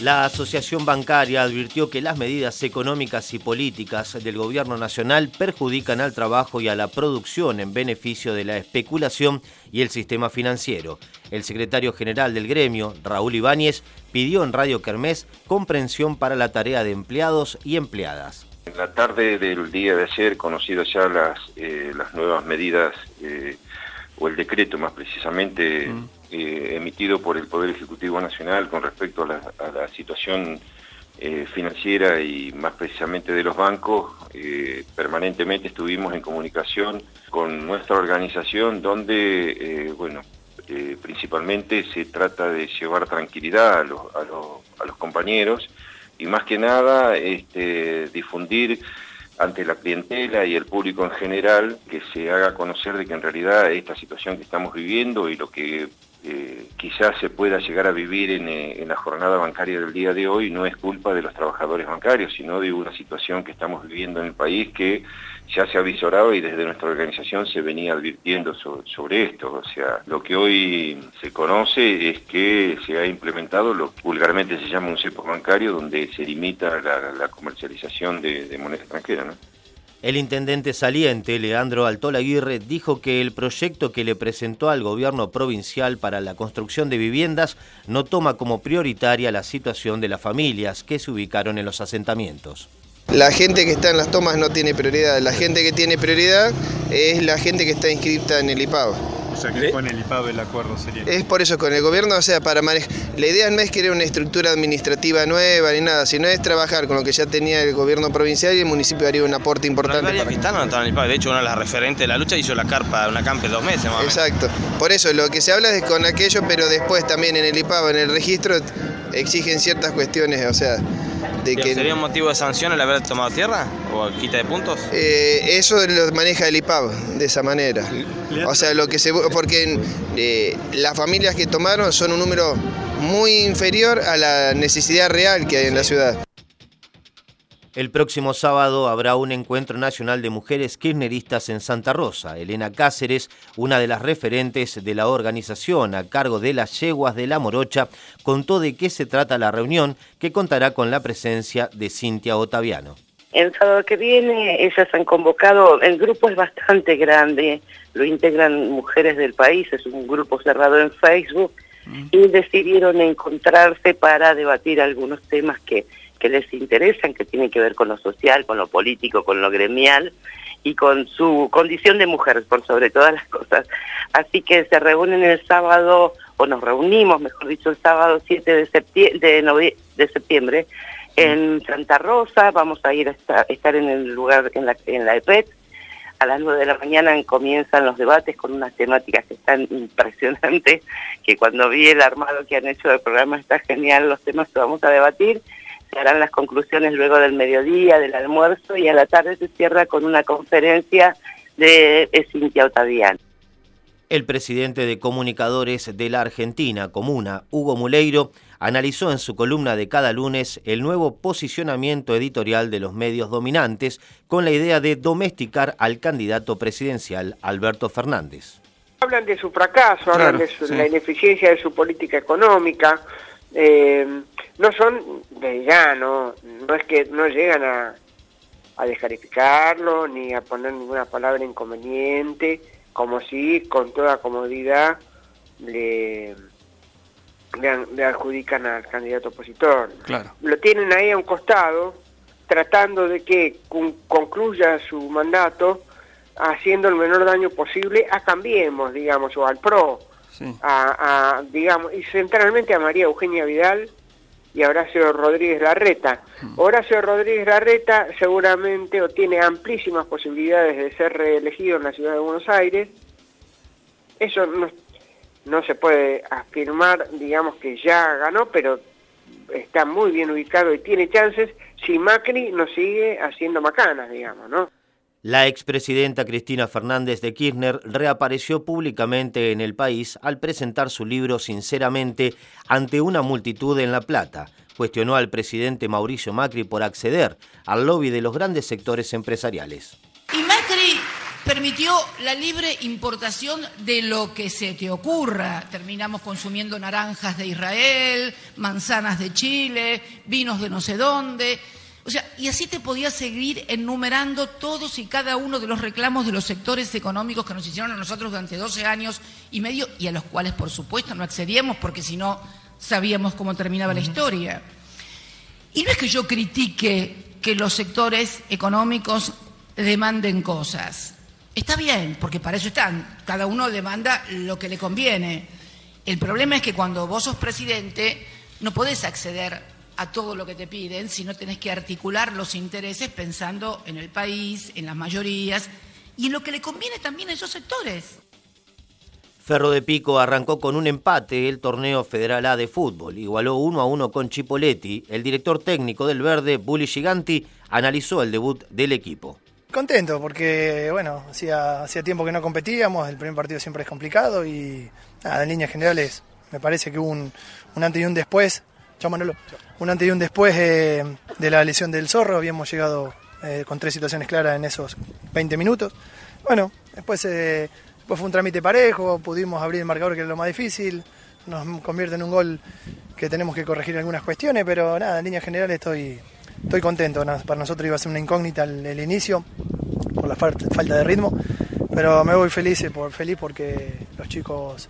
La Asociación Bancaria advirtió que las medidas económicas y políticas del Gobierno Nacional perjudican al trabajo y a la producción en beneficio de la especulación y el sistema financiero. El secretario general del gremio, Raúl Ibáñez, pidió en Radio Kermés comprensión para la tarea de empleados y empleadas. En la tarde del día de ayer, conocidas ya las, eh, las nuevas medidas, eh, o el decreto más precisamente, mm. Eh, emitido por el Poder Ejecutivo Nacional con respecto a la, situación eh, financiera y más precisamente de los bancos, eh, permanentemente estuvimos en comunicación con nuestra organización donde, bueno, principalmente se trata de llevar tranquilidad a los, a los compañeros y más que nada este, difundir ante la clientela y el público en general que se haga conocer de que en realidad esta situación que estamos viviendo y lo que eh, quizás se pueda llegar a vivir eh, en, la jornada bancaria del día de hoy no es culpa de los trabajadores bancarios, sino de una situación que estamos viviendo en el país que ya se avisoraba y desde nuestra organización se venía advirtiendo sobre, esto. O sea, lo que hoy se conoce es que se ha implementado lo que vulgarmente se llama un cepo bancario donde se limita la, comercialización de, de moneda extranjera. El intendente saliente, Leandro Altolaguirre, dijo que el proyecto que le presentó al gobierno provincial para la construcción de viviendas no toma como prioritaria la situación de las familias que se ubicaron en los asentamientos. La gente que está en las tomas no tiene prioridad, la gente que tiene prioridad es la gente que está inscrita en el IPAO. O sea, que con el IPAB el acuerdo sería. Es por eso, con el gobierno, o sea, para manejar. La idea no es querer una estructura administrativa nueva ni nada, sino es trabajar con lo que ya tenía el gobierno provincial y el municipio haría un aporte importante. Para... no en el IPAB. De hecho, una de las referentes de la lucha hizo la carpa, una campe dos meses más. Exacto. Por eso, lo que se habla es con aquello, pero después también en el IPAB, en el registro, exigen ciertas cuestiones, o sea. De que... ¿Sería un motivo de sanción el haber tomado tierra? ¿O quita de puntos? Eh, eso lo maneja el IPAB de esa manera. O sea, lo que se porque eh, las familias que tomaron son un número muy inferior a la necesidad real que hay en la ciudad. El próximo sábado habrá un encuentro nacional de mujeres kirchneristas en Santa Rosa. Elena Cáceres, una de las referentes de la organización a cargo de las yeguas de la Morocha, contó de qué se trata la reunión que contará con la presencia de Cintia Otaviano. El sábado que viene ellas han convocado, el grupo es bastante grande, lo integran mujeres del país, es un grupo cerrado en Facebook, mm. y decidieron encontrarse para debatir algunos temas que, que les interesan, que tienen que ver con lo social, con lo político, con lo gremial y con su condición de mujer, por sobre todas las cosas. Así que se reúnen el sábado, o nos reunimos, mejor dicho, el sábado 7 de, septiembre, de septiembre en Santa Rosa, vamos a ir a estar en el lugar, en la, en la EPET. A las 9 de la mañana comienzan los debates con unas temáticas que están impresionantes, que cuando vi el armado que han hecho del programa está genial los temas que vamos a debatir. Se harán las conclusiones luego del mediodía, del almuerzo, y a la tarde se cierra con una conferencia de Cintia Otaviano. El presidente de Comunicadores de la Argentina, Comuna, Hugo Muleiro, analizó en su columna de cada lunes el nuevo posicionamiento editorial de los medios dominantes con la idea de domesticar al candidato presidencial Alberto Fernández. Hablan de su fracaso, hablan de la ineficiencia de su política económica, eh, no son de ya, no, es que no llegan a, a descalificarlo ni a poner ninguna palabra inconveniente, como si con toda comodidad le le, adjudican al candidato opositor. Claro. Lo tienen ahí a un costado, tratando de que concluya su mandato haciendo el menor daño posible a Cambiemos, digamos, o al PRO, a, digamos, y centralmente a María Eugenia Vidal y a Horacio Rodríguez Larreta. Hmm. Horacio Rodríguez Larreta seguramente o tiene amplísimas posibilidades de ser reelegido en la ciudad de Buenos Aires. Eso no, no se puede afirmar, digamos, que ya ganó, pero está muy bien ubicado y tiene chances si Macri no sigue haciendo macanas, digamos, ¿no? La expresidenta Cristina Fernández de Kirchner reapareció públicamente en el país al presentar su libro Sinceramente ante una multitud en La Plata. cuestionó al presidente Mauricio Macri por acceder al lobby de los grandes sectores empresariales. Y Macri permitió la libre importación de lo que se te ocurra. Terminamos consumiendo naranjas de Israel, manzanas de Chile, vinos de no sé dónde. O sea, y así te podía seguir enumerando todos y cada uno de los reclamos de los sectores económicos que nos hicieron a nosotros durante 12 años y medio y a los cuales, por supuesto, no accedíamos porque si no sabíamos cómo terminaba la historia. Y no es que yo critique que los sectores económicos demanden cosas. Está bien, porque para eso están. Cada uno demanda lo que le conviene. El problema es que cuando vos sos presidente no podés acceder a todo lo que te piden, sino tenés que articular los intereses pensando en el país, en las mayorías y en lo que le conviene también a esos sectores. Ferro de Pico arrancó con un empate el torneo federal A de fútbol. Igualó uno a uno con Chipoletti. El director técnico del Verde, Bully Giganti, analizó el debut del equipo. Contento porque, bueno, hacía, hacía tiempo que no competíamos, el primer partido siempre es complicado y en líneas generales me parece que hubo un, un antes y un después. Chao Manolo un antes y un después eh, de la lesión del zorro. Habíamos llegado eh, con tres situaciones claras en esos 20 minutos. Bueno, después, eh, fue un trámite parejo, pudimos abrir el marcador que era lo más difícil, nos convierte en un gol que tenemos que corregir algunas cuestiones, pero nada, en línea general estoy, estoy contento. Para nosotros iba a ser una incógnita el, inicio por la falta de ritmo, pero me voy feliz, por, feliz porque los chicos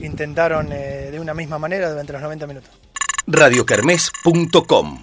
intentaron de una misma manera durante los 90 minutos radiocarmes.com